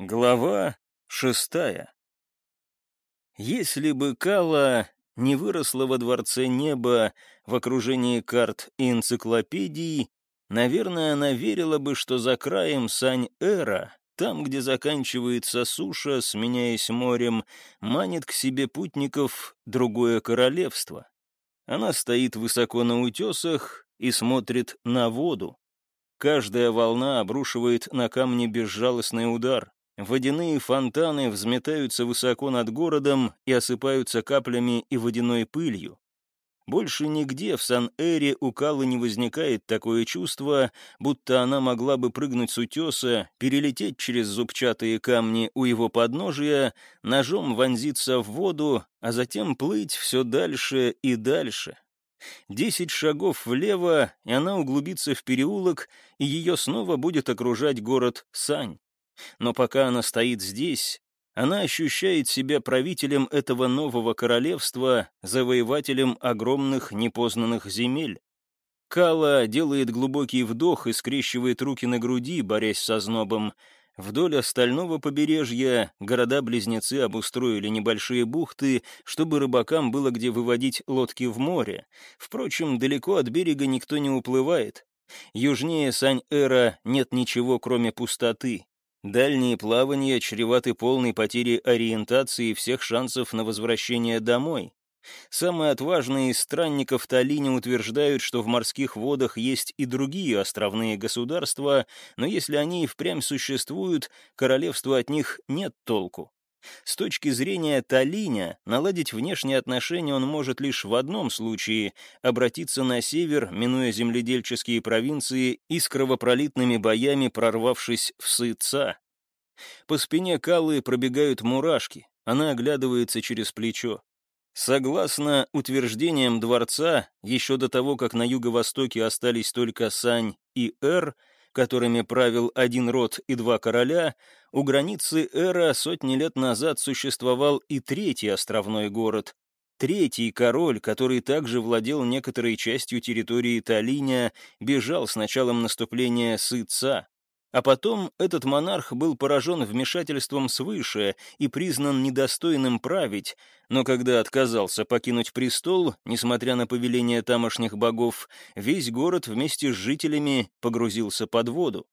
Глава шестая Если бы Кала не выросла во дворце неба в окружении карт и энциклопедий, наверное, она верила бы, что за краем Сань-Эра, там, где заканчивается суша, сменяясь морем, манит к себе путников другое королевство. Она стоит высоко на утесах и смотрит на воду. Каждая волна обрушивает на камни безжалостный удар. Водяные фонтаны взметаются высоко над городом и осыпаются каплями и водяной пылью. Больше нигде в Сан-Эре у Калы не возникает такое чувство, будто она могла бы прыгнуть с утеса, перелететь через зубчатые камни у его подножия, ножом вонзиться в воду, а затем плыть все дальше и дальше. Десять шагов влево, и она углубится в переулок, и ее снова будет окружать город Сань. Но пока она стоит здесь, она ощущает себя правителем этого нового королевства, завоевателем огромных непознанных земель. Кала делает глубокий вдох и скрещивает руки на груди, борясь со знобом. Вдоль остального побережья города-близнецы обустроили небольшие бухты, чтобы рыбакам было где выводить лодки в море. Впрочем, далеко от берега никто не уплывает. Южнее Сань-Эра нет ничего, кроме пустоты. Дальние плавания чреваты полной потерей ориентации и всех шансов на возвращение домой. Самые отважные из странников Талини утверждают, что в морских водах есть и другие островные государства, но если они и впрямь существуют, королевству от них нет толку. С точки зрения Талиня, наладить внешние отношения он может лишь в одном случае — обратиться на север, минуя земледельческие провинции и с кровопролитными боями прорвавшись в Сыца. По спине Каллы пробегают мурашки, она оглядывается через плечо. Согласно утверждениям дворца, еще до того, как на юго-востоке остались только Сань и Эр, которыми правил один род и два короля, у границы Эра сотни лет назад существовал и третий островной город. Третий король, который также владел некоторой частью территории Талиня, бежал с началом наступления Сыца. А потом этот монарх был поражен вмешательством свыше и признан недостойным править, но когда отказался покинуть престол, несмотря на повеление тамошних богов, весь город вместе с жителями погрузился под воду.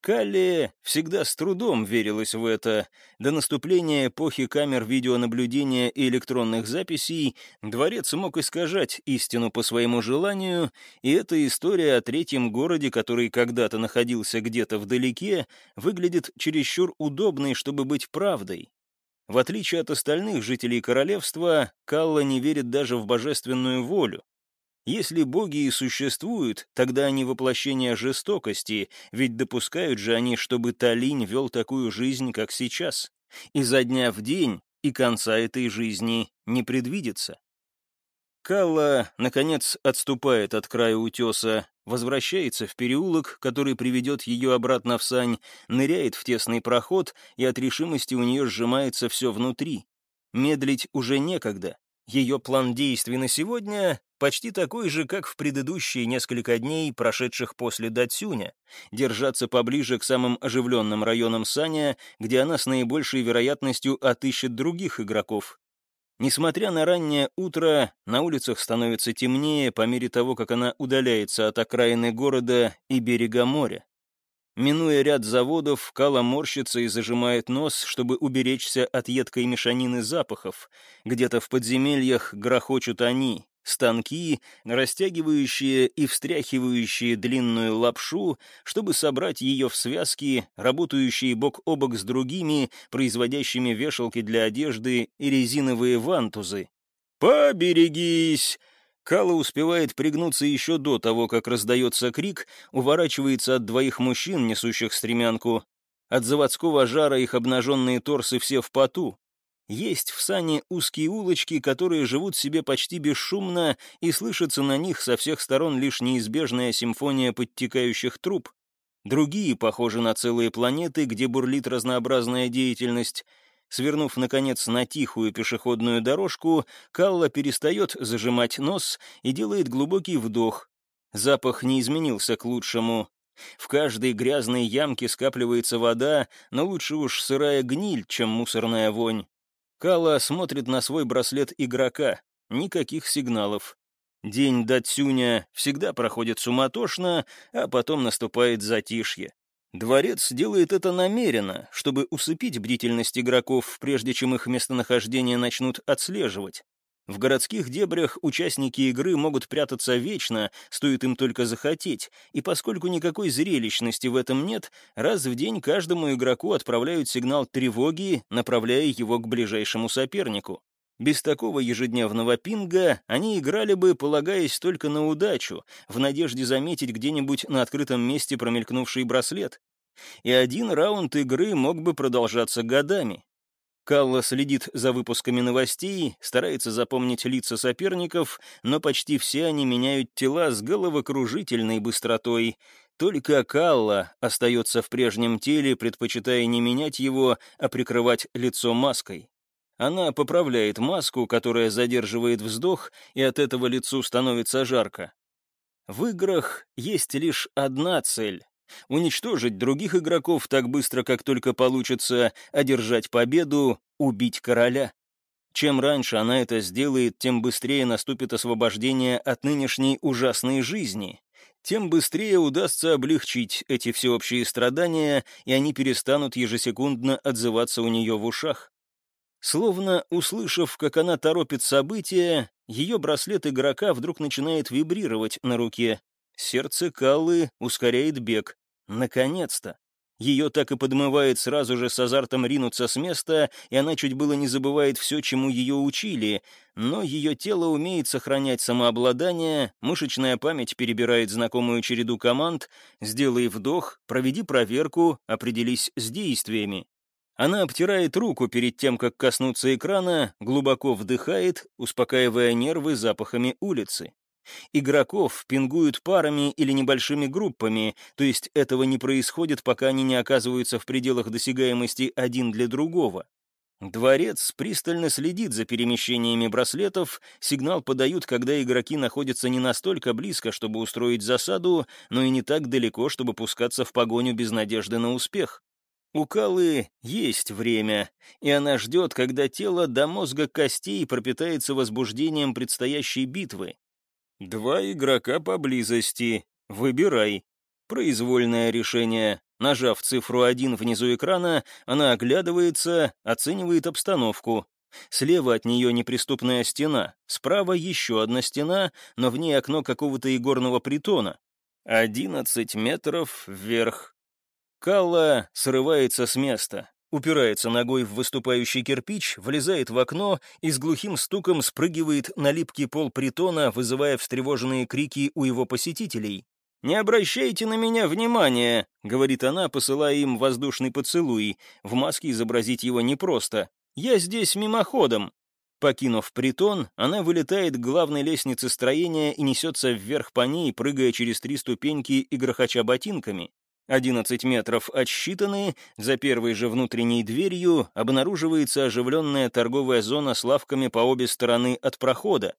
Калле всегда с трудом верилась в это. До наступления эпохи камер видеонаблюдения и электронных записей дворец мог искажать истину по своему желанию, и эта история о третьем городе, который когда-то находился где-то вдалеке, выглядит чересчур удобной, чтобы быть правдой. В отличие от остальных жителей королевства, Калла не верит даже в божественную волю. Если боги и существуют, тогда они воплощение жестокости, ведь допускают же они, чтобы Талинь вел такую жизнь, как сейчас. И за дня в день, и конца этой жизни не предвидится. Калла, наконец, отступает от края утеса, возвращается в переулок, который приведет ее обратно в сань, ныряет в тесный проход, и от решимости у нее сжимается все внутри. Медлить уже некогда. Ее план действий на сегодня почти такой же, как в предыдущие несколько дней, прошедших после Датсюня, держаться поближе к самым оживленным районам Саня, где она с наибольшей вероятностью отыщет других игроков. Несмотря на раннее утро, на улицах становится темнее по мере того, как она удаляется от окраины города и берега моря. Минуя ряд заводов, Кала морщится и зажимает нос, чтобы уберечься от едкой мешанины запахов. Где-то в подземельях грохочут они, станки, растягивающие и встряхивающие длинную лапшу, чтобы собрать ее в связки, работающие бок о бок с другими, производящими вешалки для одежды и резиновые вантузы. «Поберегись!» Кала успевает пригнуться еще до того, как раздается крик, уворачивается от двоих мужчин, несущих стремянку. От заводского жара их обнаженные торсы все в поту. Есть в сане узкие улочки, которые живут себе почти бесшумно, и слышится на них со всех сторон лишь неизбежная симфония подтекающих труб. Другие похожи на целые планеты, где бурлит разнообразная деятельность — Свернув, наконец, на тихую пешеходную дорожку, Калла перестает зажимать нос и делает глубокий вдох. Запах не изменился к лучшему. В каждой грязной ямке скапливается вода, но лучше уж сырая гниль, чем мусорная вонь. Кала смотрит на свой браслет игрока. Никаких сигналов. День Датсюня всегда проходит суматошно, а потом наступает затишье. Дворец делает это намеренно, чтобы усыпить бдительность игроков, прежде чем их местонахождение начнут отслеживать. В городских дебрях участники игры могут прятаться вечно, стоит им только захотеть, и поскольку никакой зрелищности в этом нет, раз в день каждому игроку отправляют сигнал тревоги, направляя его к ближайшему сопернику. Без такого ежедневного пинга они играли бы, полагаясь только на удачу, в надежде заметить где-нибудь на открытом месте промелькнувший браслет. И один раунд игры мог бы продолжаться годами. Калла следит за выпусками новостей, старается запомнить лица соперников, но почти все они меняют тела с головокружительной быстротой. Только Калла остается в прежнем теле, предпочитая не менять его, а прикрывать лицо маской. Она поправляет маску, которая задерживает вздох, и от этого лицу становится жарко. В играх есть лишь одна цель уничтожить других игроков так быстро, как только получится, одержать победу, убить короля. Чем раньше она это сделает, тем быстрее наступит освобождение от нынешней ужасной жизни. Тем быстрее удастся облегчить эти всеобщие страдания, и они перестанут ежесекундно отзываться у нее в ушах. Словно услышав, как она торопит события, ее браслет игрока вдруг начинает вибрировать на руке. Сердце Каллы ускоряет бег. Наконец-то! Ее так и подмывает сразу же с азартом ринуться с места, и она чуть было не забывает все, чему ее учили, но ее тело умеет сохранять самообладание, мышечная память перебирает знакомую череду команд, сделай вдох, проведи проверку, определись с действиями. Она обтирает руку перед тем, как коснуться экрана, глубоко вдыхает, успокаивая нервы запахами улицы. Игроков пингуют парами или небольшими группами, то есть этого не происходит, пока они не оказываются в пределах досягаемости один для другого. Дворец пристально следит за перемещениями браслетов, сигнал подают, когда игроки находятся не настолько близко, чтобы устроить засаду, но и не так далеко, чтобы пускаться в погоню без надежды на успех. У Калы есть время, и она ждет, когда тело до мозга костей пропитается возбуждением предстоящей битвы. Два игрока поблизости. Выбирай. Произвольное решение. Нажав цифру 1 внизу экрана, она оглядывается, оценивает обстановку. Слева от нее неприступная стена, справа еще одна стена, но в ней окно какого-то игорного притона. Одиннадцать метров вверх. Калла срывается с места упирается ногой в выступающий кирпич, влезает в окно и с глухим стуком спрыгивает на липкий пол притона, вызывая встревоженные крики у его посетителей. «Не обращайте на меня внимания», — говорит она, посылая им воздушный поцелуй. В маске изобразить его непросто. «Я здесь мимоходом». Покинув притон, она вылетает к главной лестнице строения и несется вверх по ней, прыгая через три ступеньки и грохоча ботинками. 11 метров отсчитаны, за первой же внутренней дверью обнаруживается оживленная торговая зона с лавками по обе стороны от прохода.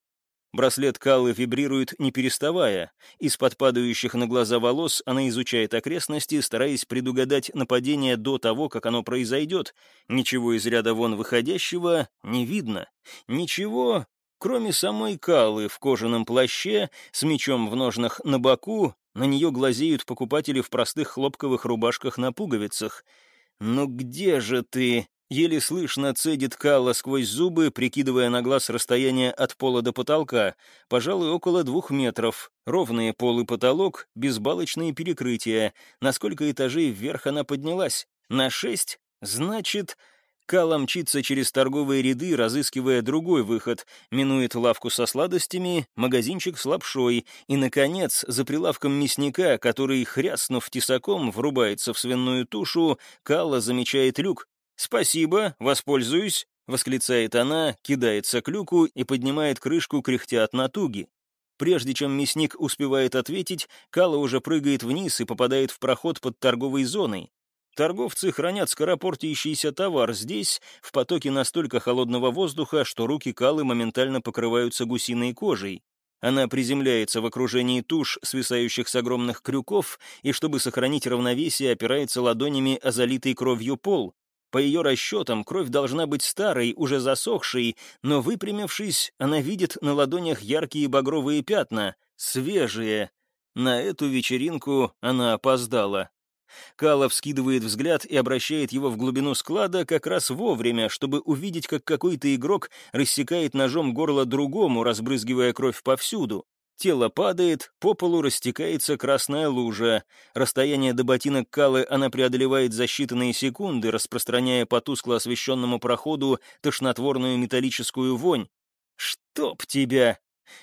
Браслет Каллы вибрирует, не переставая. Из-под падающих на глаза волос она изучает окрестности, стараясь предугадать нападение до того, как оно произойдет. Ничего из ряда вон выходящего не видно. Ничего, кроме самой Каллы в кожаном плаще, с мечом в ножнах на боку на нее глазеют покупатели в простых хлопковых рубашках на пуговицах. «Ну где же ты?» Еле слышно цедит Калла сквозь зубы, прикидывая на глаз расстояние от пола до потолка. Пожалуй, около двух метров. Ровные пол и потолок, безбалочные перекрытия. На сколько этажей вверх она поднялась? На шесть? Значит... Кала мчится через торговые ряды, разыскивая другой выход, минует лавку со сладостями, магазинчик с лапшой и, наконец, за прилавком мясника, который, хряснув тесаком, врубается в свиную тушу, Кала замечает люк. «Спасибо, воспользуюсь», — восклицает она, кидается к люку и поднимает крышку, кряхтя от натуги. Прежде чем мясник успевает ответить, Кала уже прыгает вниз и попадает в проход под торговой зоной. Торговцы хранят скоропортящийся товар здесь, в потоке настолько холодного воздуха, что руки Калы моментально покрываются гусиной кожей. Она приземляется в окружении туш, свисающих с огромных крюков, и, чтобы сохранить равновесие, опирается ладонями о залитый кровью пол. По ее расчетам, кровь должна быть старой, уже засохшей, но, выпрямившись, она видит на ладонях яркие багровые пятна, свежие. На эту вечеринку она опоздала. Кала вскидывает взгляд и обращает его в глубину склада как раз вовремя, чтобы увидеть, как какой-то игрок рассекает ножом горло другому, разбрызгивая кровь повсюду. Тело падает, по полу растекается красная лужа. Расстояние до ботинок Калы она преодолевает за считанные секунды, распространяя по тускло освещенному проходу тошнотворную металлическую вонь. «Чтоб тебя!»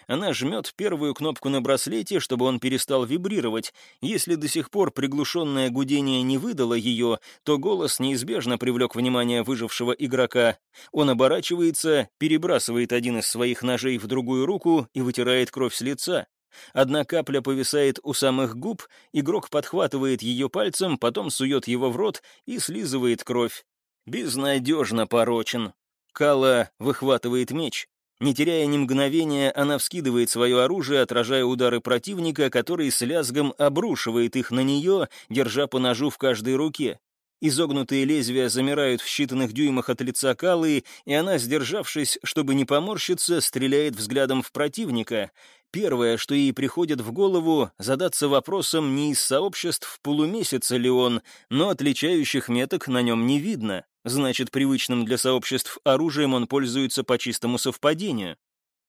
Она жмет первую кнопку на браслете, чтобы он перестал вибрировать. Если до сих пор приглушенное гудение не выдало ее, то голос неизбежно привлек внимание выжившего игрока. Он оборачивается, перебрасывает один из своих ножей в другую руку и вытирает кровь с лица. Одна капля повисает у самых губ, игрок подхватывает ее пальцем, потом сует его в рот и слизывает кровь. Безнадежно порочен. Кала выхватывает меч. Не теряя ни мгновения, она вскидывает свое оружие, отражая удары противника, который с лязгом обрушивает их на нее, держа по ножу в каждой руке. Изогнутые лезвия замирают в считанных дюймах от лица Калы, и она, сдержавшись, чтобы не поморщиться, стреляет взглядом в противника. Первое, что ей приходит в голову, задаться вопросом, не из сообществ полумесяца ли он, но отличающих меток на нем не видно. Значит, привычным для сообществ оружием он пользуется по чистому совпадению.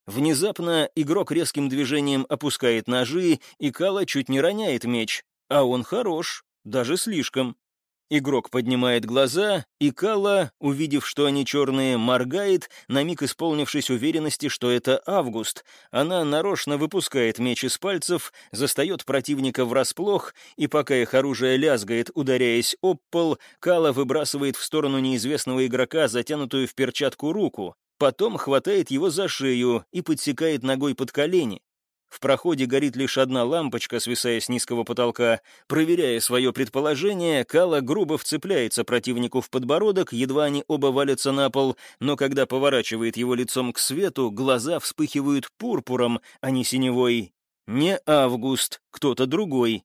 Внезапно игрок резким движением опускает ножи, и Кала чуть не роняет меч. А он хорош, даже слишком. Игрок поднимает глаза, и Кала, увидев, что они черные, моргает, на миг исполнившись уверенности, что это Август. Она нарочно выпускает меч из пальцев, застает противника врасплох, и пока их оружие лязгает, ударяясь об пол, Кала выбрасывает в сторону неизвестного игрока затянутую в перчатку руку. Потом хватает его за шею и подсекает ногой под колени. В проходе горит лишь одна лампочка, свисая с низкого потолка. Проверяя свое предположение, Кала грубо вцепляется противнику в подбородок, едва они оба валятся на пол, но когда поворачивает его лицом к свету, глаза вспыхивают пурпуром, а не синевой. Не Август, кто-то другой.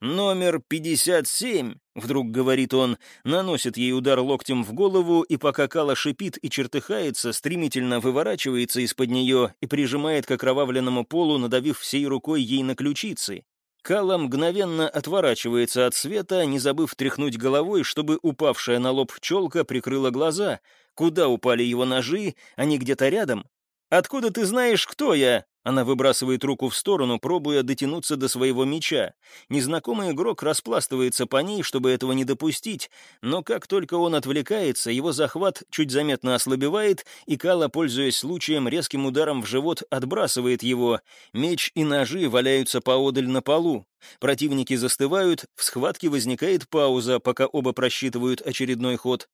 «Номер 57», — вдруг говорит он, наносит ей удар локтем в голову, и пока Кала шипит и чертыхается, стремительно выворачивается из-под нее и прижимает к окровавленному полу, надавив всей рукой ей на ключицы. Кала мгновенно отворачивается от света, не забыв тряхнуть головой, чтобы упавшая на лоб челка прикрыла глаза. Куда упали его ножи? Они где-то рядом? «Откуда ты знаешь, кто я?» Она выбрасывает руку в сторону, пробуя дотянуться до своего меча. Незнакомый игрок распластывается по ней, чтобы этого не допустить, но как только он отвлекается, его захват чуть заметно ослабевает, и Кала, пользуясь случаем, резким ударом в живот отбрасывает его. Меч и ножи валяются поодаль на полу. Противники застывают, в схватке возникает пауза, пока оба просчитывают очередной ход.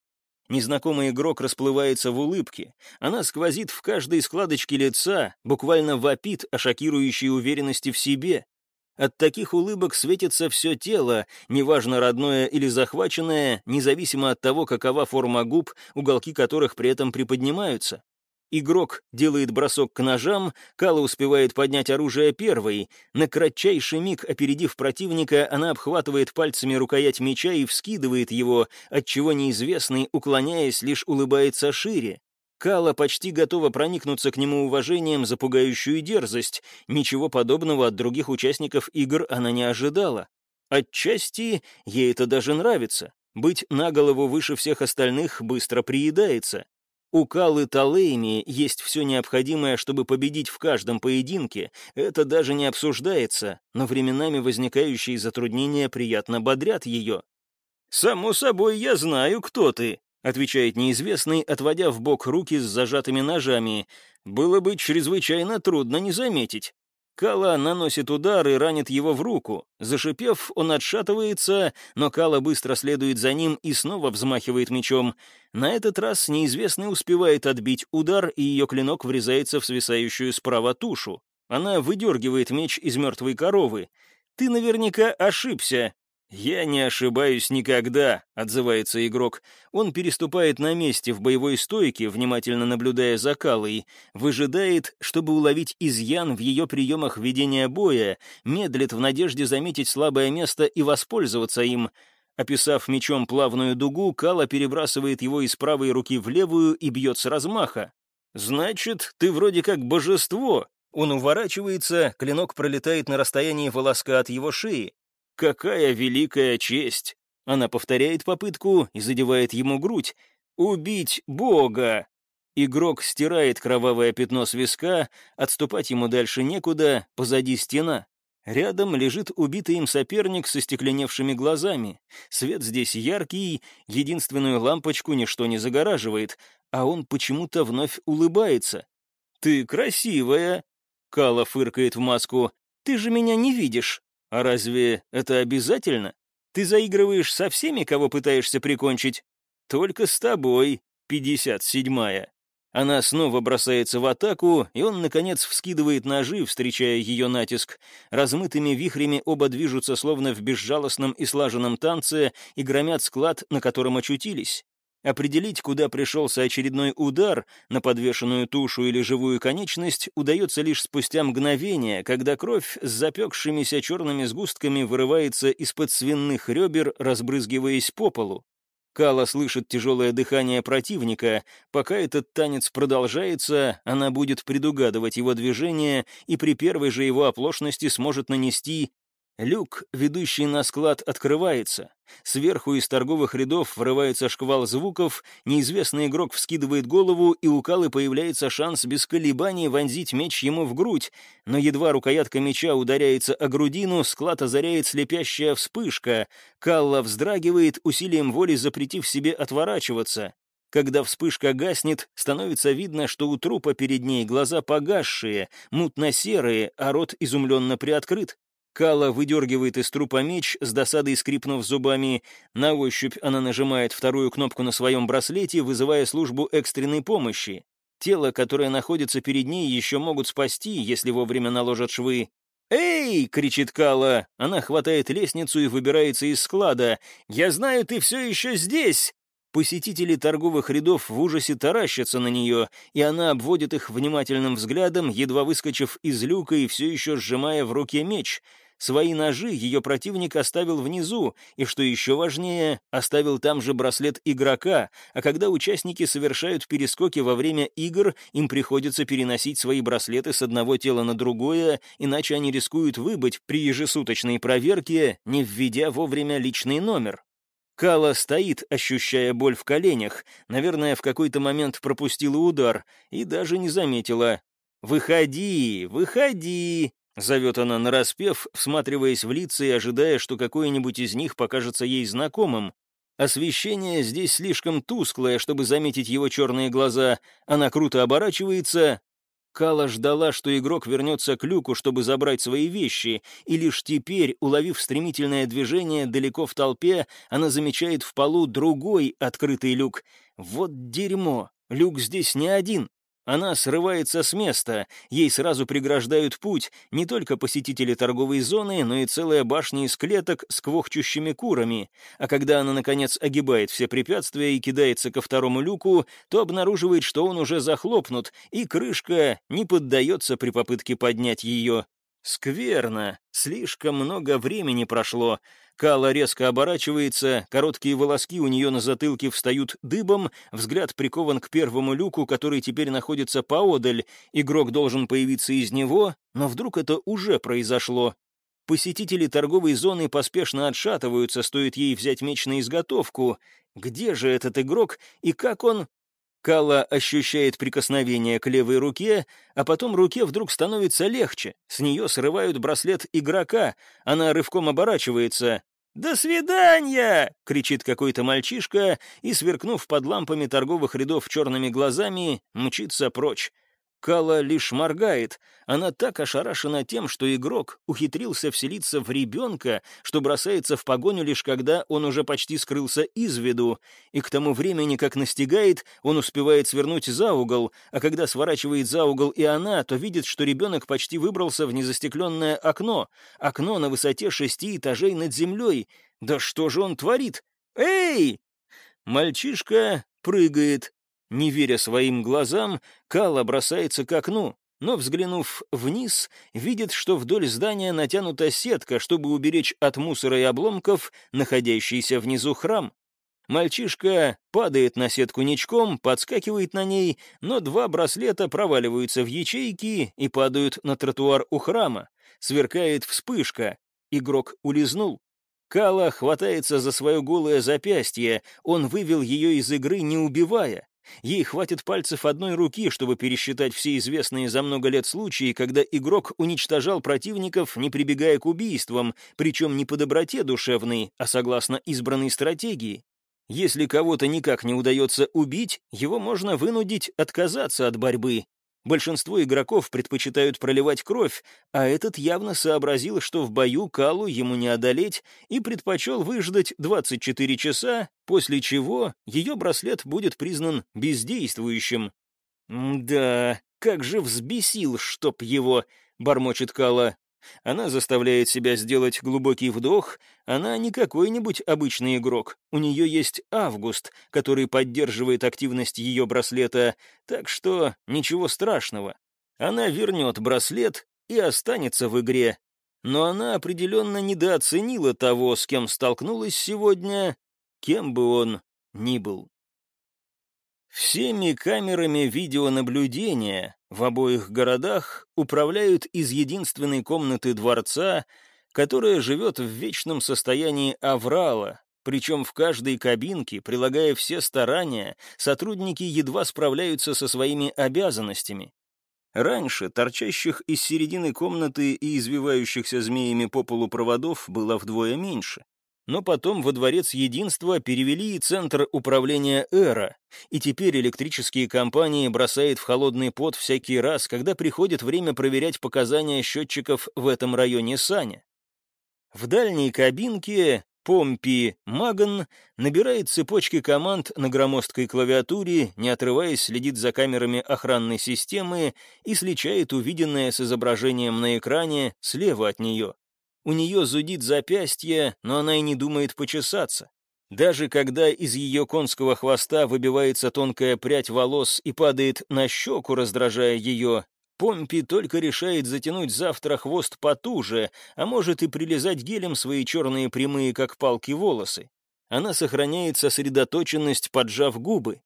Незнакомый игрок расплывается в улыбке. Она сквозит в каждой складочке лица, буквально вопит о шокирующей уверенности в себе. От таких улыбок светится все тело, неважно родное или захваченное, независимо от того, какова форма губ, уголки которых при этом приподнимаются. Игрок делает бросок к ножам, Кала успевает поднять оружие первой. На кратчайший миг, опередив противника, она обхватывает пальцами рукоять меча и вскидывает его, отчего неизвестный, уклоняясь, лишь улыбается шире. Кала почти готова проникнуться к нему уважением за пугающую дерзость. Ничего подобного от других участников игр она не ожидала. Отчасти ей это даже нравится. Быть на голову выше всех остальных быстро приедается. У Калы Талейми есть все необходимое, чтобы победить в каждом поединке. Это даже не обсуждается, но временами возникающие затруднения приятно бодрят ее. «Само собой, я знаю, кто ты», — отвечает неизвестный, отводя в бок руки с зажатыми ножами. «Было бы чрезвычайно трудно не заметить. Кала наносит удар и ранит его в руку. Зашипев, он отшатывается, но Кала быстро следует за ним и снова взмахивает мечом. На этот раз неизвестный успевает отбить удар, и ее клинок врезается в свисающую справа тушу. Она выдергивает меч из мертвой коровы. «Ты наверняка ошибся», «Я не ошибаюсь никогда», — отзывается игрок. Он переступает на месте в боевой стойке, внимательно наблюдая за Калой, выжидает, чтобы уловить изъян в ее приемах ведения боя, медлит в надежде заметить слабое место и воспользоваться им. Описав мечом плавную дугу, Кала перебрасывает его из правой руки в левую и бьет с размаха. «Значит, ты вроде как божество!» Он уворачивается, клинок пролетает на расстоянии волоска от его шеи. «Какая великая честь!» Она повторяет попытку и задевает ему грудь. «Убить Бога!» Игрок стирает кровавое пятно с виска, отступать ему дальше некуда, позади стена. Рядом лежит убитый им соперник со стекленевшими глазами. Свет здесь яркий, единственную лампочку ничто не загораживает, а он почему-то вновь улыбается. «Ты красивая!» — Кала фыркает в маску. «Ты же меня не видишь!» А разве это обязательно? Ты заигрываешь со всеми, кого пытаешься прикончить? Только с тобой, пятьдесят седьмая. Она снова бросается в атаку, и он, наконец, вскидывает ножи, встречая ее натиск. Размытыми вихрями оба движутся, словно в безжалостном и слаженном танце, и громят склад, на котором очутились. Определить, куда пришелся очередной удар, на подвешенную тушу или живую конечность, удается лишь спустя мгновение, когда кровь с запекшимися черными сгустками вырывается из-под свиных ребер, разбрызгиваясь по полу. Кала слышит тяжелое дыхание противника. Пока этот танец продолжается, она будет предугадывать его движение и при первой же его оплошности сможет нанести Люк, ведущий на склад, открывается. Сверху из торговых рядов врывается шквал звуков, неизвестный игрок вскидывает голову, и у Калы появляется шанс без колебаний вонзить меч ему в грудь, но едва рукоятка меча ударяется о грудину, склад озаряет слепящая вспышка. Калла вздрагивает, усилием воли запретив себе отворачиваться. Когда вспышка гаснет, становится видно, что у трупа перед ней глаза погасшие, мутно-серые, а рот изумленно приоткрыт. Кала выдергивает из трупа меч, с досадой скрипнув зубами. На ощупь она нажимает вторую кнопку на своем браслете, вызывая службу экстренной помощи. Тело, которое находится перед ней, еще могут спасти, если вовремя наложат швы. «Эй!» — кричит Кала. Она хватает лестницу и выбирается из склада. «Я знаю, ты все еще здесь!» Посетители торговых рядов в ужасе таращатся на нее, и она обводит их внимательным взглядом, едва выскочив из люка и все еще сжимая в руке меч — Свои ножи ее противник оставил внизу, и, что еще важнее, оставил там же браслет игрока, а когда участники совершают перескоки во время игр, им приходится переносить свои браслеты с одного тела на другое, иначе они рискуют выбыть при ежесуточной проверке, не введя вовремя личный номер. Кала стоит, ощущая боль в коленях, наверное, в какой-то момент пропустила удар и даже не заметила. «Выходи, выходи!» Зовет она нараспев, всматриваясь в лица и ожидая, что какое-нибудь из них покажется ей знакомым. Освещение здесь слишком тусклое, чтобы заметить его черные глаза. Она круто оборачивается. Кала ждала, что игрок вернется к люку, чтобы забрать свои вещи, и лишь теперь, уловив стремительное движение далеко в толпе, она замечает в полу другой открытый люк. Вот дерьмо, люк здесь не один. Она срывается с места, ей сразу преграждают путь не только посетители торговой зоны, но и целая башня из клеток с квохчущими курами. А когда она, наконец, огибает все препятствия и кидается ко второму люку, то обнаруживает, что он уже захлопнут, и крышка не поддается при попытке поднять ее. Скверно, слишком много времени прошло. Кала резко оборачивается, короткие волоски у нее на затылке встают дыбом, взгляд прикован к первому люку, который теперь находится поодаль. Игрок должен появиться из него, но вдруг это уже произошло. Посетители торговой зоны поспешно отшатываются, стоит ей взять меч на изготовку. Где же этот игрок и как он Кала ощущает прикосновение к левой руке, а потом руке вдруг становится легче. С нее срывают браслет игрока. Она рывком оборачивается. «До свидания!» — кричит какой-то мальчишка и, сверкнув под лампами торговых рядов черными глазами, мчится прочь. Кала лишь моргает. Она так ошарашена тем, что игрок ухитрился вселиться в ребенка, что бросается в погоню лишь когда он уже почти скрылся из виду, и к тому времени, как настигает, он успевает свернуть за угол, а когда сворачивает за угол и она, то видит, что ребенок почти выбрался в незастекленное окно, окно на высоте шести этажей над землей. Да что же он творит? «Эй!» Мальчишка прыгает, не веря своим глазам, Кала бросается к окну, но, взглянув вниз, видит, что вдоль здания натянута сетка, чтобы уберечь от мусора и обломков находящийся внизу храм. Мальчишка падает на сетку ничком, подскакивает на ней, но два браслета проваливаются в ячейки и падают на тротуар у храма. Сверкает вспышка. Игрок улизнул. Кала хватается за свое голое запястье, он вывел ее из игры, не убивая. Ей хватит пальцев одной руки, чтобы пересчитать все известные за много лет случаи, когда игрок уничтожал противников, не прибегая к убийствам, причем не по доброте душевной, а согласно избранной стратегии. Если кого-то никак не удается убить, его можно вынудить отказаться от борьбы, Большинство игроков предпочитают проливать кровь, а этот явно сообразил, что в бою Калу ему не одолеть, и предпочел выждать 24 часа, после чего ее браслет будет признан бездействующим. «Да, как же взбесил, чтоб его!» — бормочет Кала. Она заставляет себя сделать глубокий вдох. Она не какой-нибудь обычный игрок. У нее есть Август, который поддерживает активность ее браслета, так что ничего страшного. Она вернет браслет и останется в игре. Но она определенно недооценила того, с кем столкнулась сегодня, кем бы он ни был. Всеми камерами видеонаблюдения в обоих городах управляют из единственной комнаты дворца, которая живет в вечном состоянии аврала, причем в каждой кабинке, прилагая все старания, сотрудники едва справляются со своими обязанностями. Раньше торчащих из середины комнаты и извивающихся змеями по полу проводов было вдвое меньше но потом во Дворец Единства перевели и Центр управления Эра, и теперь электрические компании бросают в холодный пот всякий раз, когда приходит время проверять показания счетчиков в этом районе Саня. В дальней кабинке Помпи Маган набирает цепочки команд на громоздкой клавиатуре, не отрываясь следит за камерами охранной системы и сличает увиденное с изображением на экране слева от нее. У нее зудит запястье, но она и не думает почесаться. Даже когда из ее конского хвоста выбивается тонкая прядь волос и падает на щеку, раздражая ее, Помпи только решает затянуть завтра хвост потуже, а может и прилезать гелем свои черные прямые, как палки, волосы. Она сохраняет сосредоточенность, поджав губы.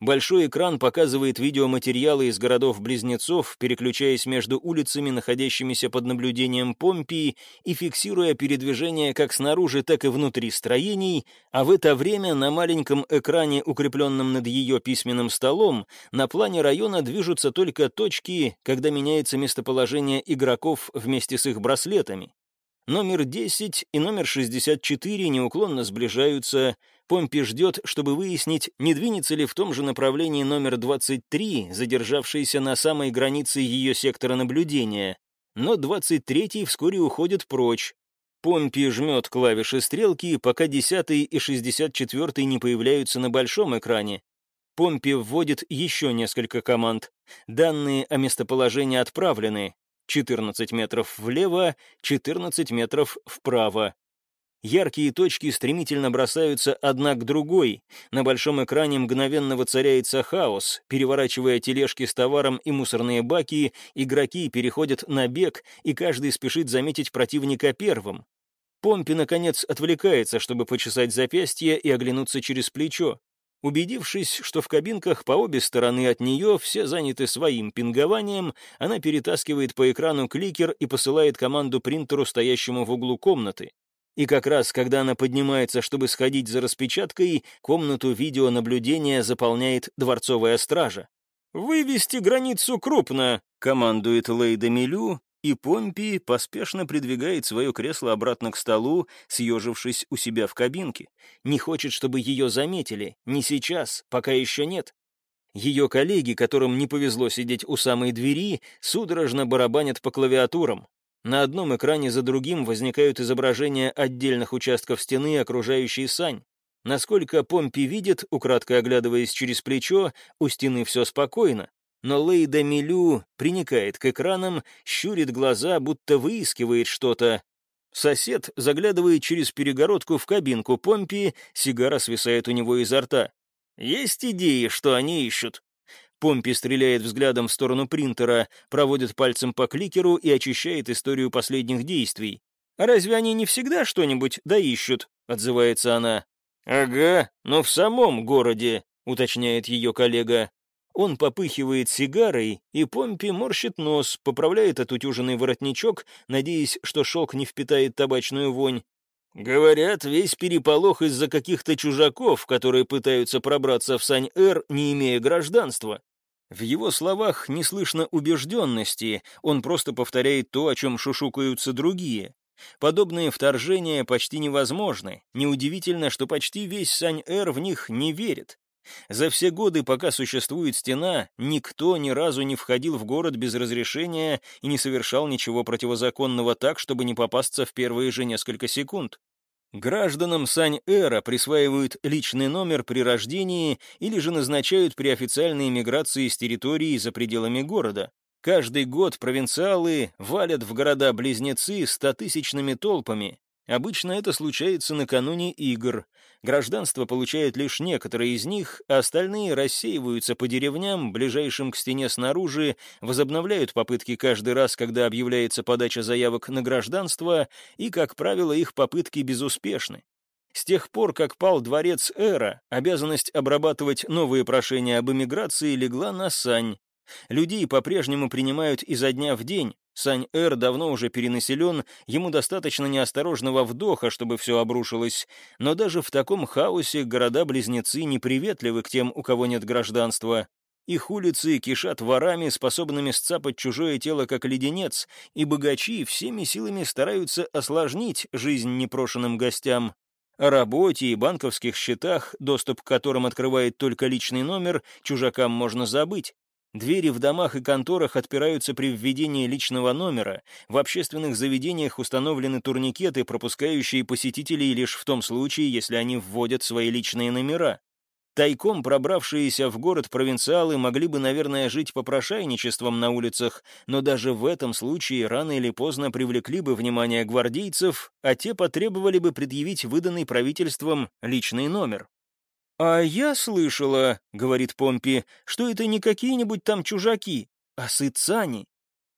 Большой экран показывает видеоматериалы из городов-близнецов, переключаясь между улицами, находящимися под наблюдением Помпии, и фиксируя передвижение как снаружи, так и внутри строений, а в это время на маленьком экране, укрепленном над ее письменным столом, на плане района движутся только точки, когда меняется местоположение игроков вместе с их браслетами. Номер 10 и номер 64 неуклонно сближаются, Помпи ждет, чтобы выяснить, не двинется ли в том же направлении номер 23, задержавшийся на самой границе ее сектора наблюдения. Но 23-й вскоре уходит прочь. Помпи жмет клавиши стрелки, пока 10 и 64 не появляются на большом экране. Помпи вводит еще несколько команд. Данные о местоположении отправлены. 14 метров влево, 14 метров вправо. Яркие точки стремительно бросаются одна к другой. На большом экране мгновенно воцаряется хаос. Переворачивая тележки с товаром и мусорные баки, игроки переходят на бег, и каждый спешит заметить противника первым. Помпи, наконец, отвлекается, чтобы почесать запястье и оглянуться через плечо. Убедившись, что в кабинках по обе стороны от нее все заняты своим пингованием, она перетаскивает по экрану кликер и посылает команду принтеру, стоящему в углу комнаты. И как раз, когда она поднимается, чтобы сходить за распечаткой, комнату видеонаблюдения заполняет дворцовая стража. «Вывести границу крупно!» — командует Лейда Милю, и Помпи поспешно придвигает свое кресло обратно к столу, съежившись у себя в кабинке. Не хочет, чтобы ее заметили. Не сейчас, пока еще нет. Ее коллеги, которым не повезло сидеть у самой двери, судорожно барабанят по клавиатурам. На одном экране за другим возникают изображения отдельных участков стены, окружающей сань. Насколько Помпи видит, украдкой оглядываясь через плечо, у стены все спокойно. Но Лейда Милю приникает к экранам, щурит глаза, будто выискивает что-то. Сосед заглядывает через перегородку в кабинку Помпи, сигара свисает у него изо рта. Есть идеи, что они ищут. Помпи стреляет взглядом в сторону принтера, проводит пальцем по кликеру и очищает историю последних действий. «А разве они не всегда что-нибудь доищут?» — отзывается она. «Ага, но в самом городе», — уточняет ее коллега. Он попыхивает сигарой, и Помпи морщит нос, поправляет отутюженный воротничок, надеясь, что шелк не впитает табачную вонь. Говорят, весь переполох из-за каких-то чужаков, которые пытаются пробраться в Сань-Эр, не имея гражданства. В его словах не слышно убежденности, он просто повторяет то, о чем шушукаются другие. Подобные вторжения почти невозможны. Неудивительно, что почти весь Сань-Эр в них не верит. За все годы, пока существует стена, никто ни разу не входил в город без разрешения и не совершал ничего противозаконного так, чтобы не попасться в первые же несколько секунд. Гражданам Сань-Эра присваивают личный номер при рождении или же назначают при официальной миграции с территории за пределами города. Каждый год провинциалы валят в города-близнецы стотысячными толпами. Обычно это случается накануне игр. Гражданство получают лишь некоторые из них, а остальные рассеиваются по деревням, ближайшим к стене снаружи, возобновляют попытки каждый раз, когда объявляется подача заявок на гражданство, и, как правило, их попытки безуспешны. С тех пор, как пал дворец Эра, обязанность обрабатывать новые прошения об эмиграции легла на Сань, Людей по-прежнему принимают изо дня в день. Сань-Эр давно уже перенаселен, ему достаточно неосторожного вдоха, чтобы все обрушилось. Но даже в таком хаосе города-близнецы неприветливы к тем, у кого нет гражданства. Их улицы кишат ворами, способными сцапать чужое тело как леденец, и богачи всеми силами стараются осложнить жизнь непрошенным гостям. О работе и банковских счетах, доступ к которым открывает только личный номер, чужакам можно забыть. Двери в домах и конторах отпираются при введении личного номера, в общественных заведениях установлены турникеты, пропускающие посетителей лишь в том случае, если они вводят свои личные номера. Тайком пробравшиеся в город провинциалы могли бы, наверное, жить попрошайничеством на улицах, но даже в этом случае рано или поздно привлекли бы внимание гвардейцев, а те потребовали бы предъявить выданный правительством личный номер. «А я слышала, — говорит Помпи, — что это не какие-нибудь там чужаки, а сыцани».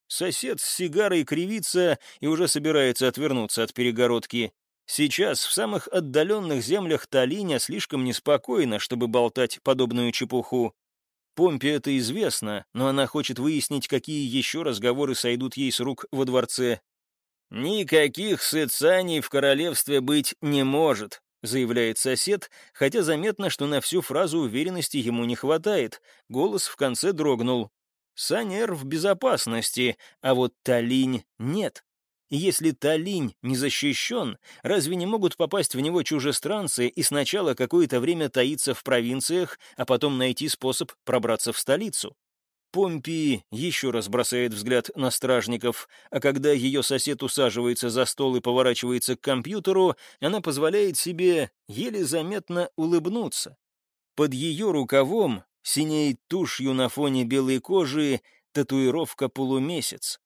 Сосед с сигарой кривится и уже собирается отвернуться от перегородки. Сейчас в самых отдаленных землях Талиня слишком неспокойно, чтобы болтать подобную чепуху. Помпе это известно, но она хочет выяснить, какие еще разговоры сойдут ей с рук во дворце. «Никаких сыцаний в королевстве быть не может», заявляет сосед, хотя заметно, что на всю фразу уверенности ему не хватает. Голос в конце дрогнул. Санер в безопасности, а вот Талинь нет. Если Талинь не защищен, разве не могут попасть в него чужестранцы и сначала какое-то время таиться в провинциях, а потом найти способ пробраться в столицу? Помпи еще раз бросает взгляд на стражников, а когда ее сосед усаживается за стол и поворачивается к компьютеру, она позволяет себе еле заметно улыбнуться. Под ее рукавом синеет тушью на фоне белой кожи татуировка полумесяц.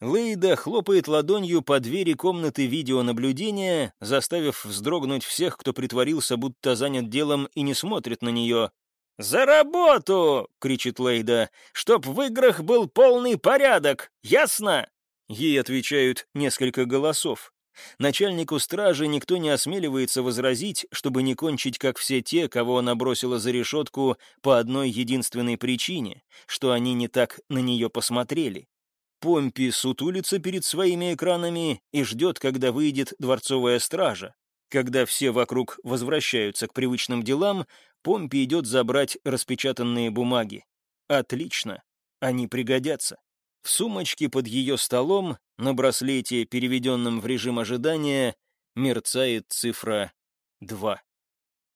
Лейда хлопает ладонью по двери комнаты видеонаблюдения, заставив вздрогнуть всех, кто притворился, будто занят делом и не смотрит на нее. «За работу!» — кричит Лейда. «Чтоб в играх был полный порядок! Ясно?» Ей отвечают несколько голосов. Начальнику стражи никто не осмеливается возразить, чтобы не кончить, как все те, кого она бросила за решетку по одной единственной причине, что они не так на нее посмотрели. Помпи сутулится перед своими экранами и ждет, когда выйдет дворцовая стража. Когда все вокруг возвращаются к привычным делам, Помпи идет забрать распечатанные бумаги. Отлично, они пригодятся. В сумочке под ее столом, на браслете, переведенном в режим ожидания, мерцает цифра 2.